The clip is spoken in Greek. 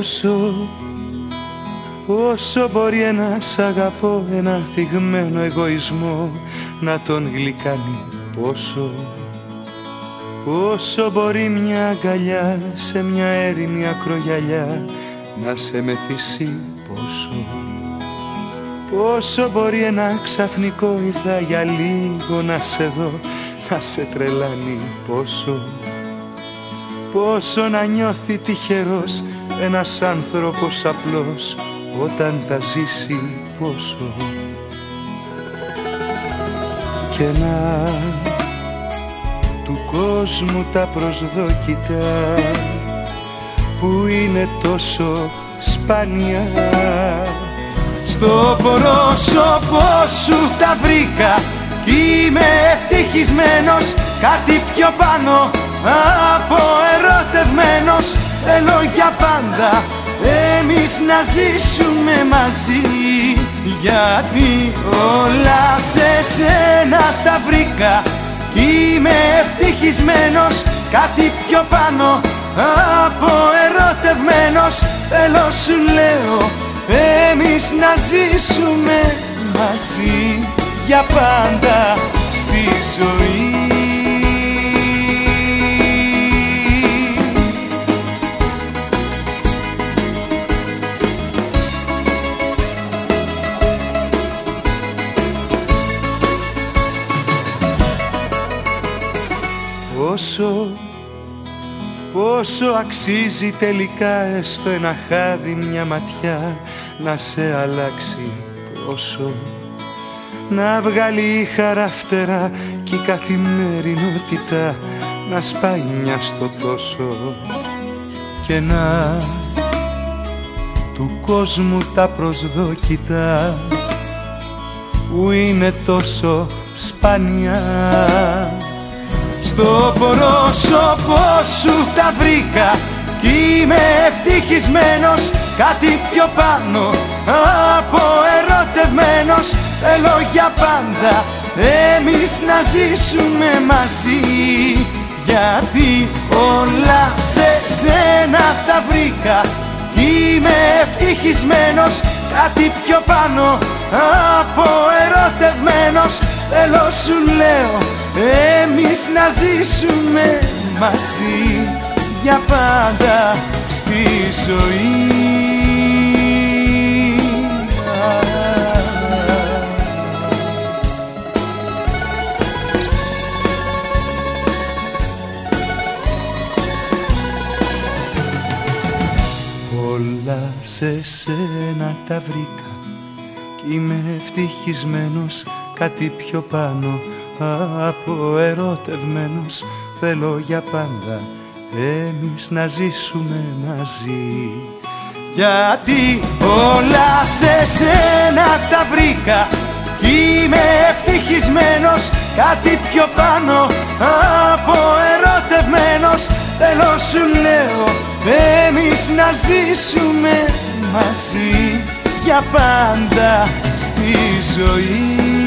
Πόσο, πόσο μπορεί ένας αγαπώ ένα θυγμένο εγωισμό να τον γλυκάνει πόσο. Πόσο μπορεί μια αγκαλιά σε μια έρημη ακρογιαλιά να σε μεθύσει πόσο. Πόσο μπορεί ένα ξαφνικό ήρθα για λίγο να σε δω να σε τρελάνει πόσο. Πόσο να νιώθει τυχερός ένας άνθρωπος απλός όταν τα ζήσει πόσο. Και να του κόσμου τα προσδόκητα που είναι τόσο σπάνια. Στο πρόσωπό σου τα βρήκα κι είμαι ευτυχισμένος κάτι πιο πάνω από ερωτευμένος θέλω για πάντα. Εμείς να ζήσουμε μαζί. Γιατί όλα σε σένα τα βρήκα. Είμαι ευτυχισμένος κάτι πιο πάνω από ερωτευμένος. Θέλω σου λέω εμείς να ζήσουμε μαζί. Για πάντα στη ζωή Πόσο, πόσο αξίζει τελικά έστω ένα χάδι μια ματιά να σε αλλάξει πόσο. Να βγάλει η χαρά και η καθημερινότητα να σπάει μια στο τόσο. Και να του κόσμου τα προσδόκητα που είναι τόσο σπάνια στο πρόσωπό σου τα βρήκα κι είμαι ευτυχισμένος κάτι πιο πάνω από ερωτευμένος. Θέλω για πάντα εμείς να ζήσουμε μαζί. Γιατί όλα σε σένα τα βρήκα κι είμαι ευτυχισμένος κάτι πιο πάνω από ερωτευμένος. Θέλω σου λέω εμείς να ζήσουμε μαζί για πάντα στη ζωή. Όλα σε σένα τα βρήκα κι είμαι ευτυχισμένος κάτι πιο πάνω από ερωτευμένος θέλω για πάντα εμείς να ζήσουμε μαζί. Γιατί όλα σε σένα τα βρήκα είμαι ευτυχισμένος. Κάτι πιο πάνω από ερωτευμένος θέλω σου λέω εμείς να ζήσουμε μαζί για πάντα στη ζωή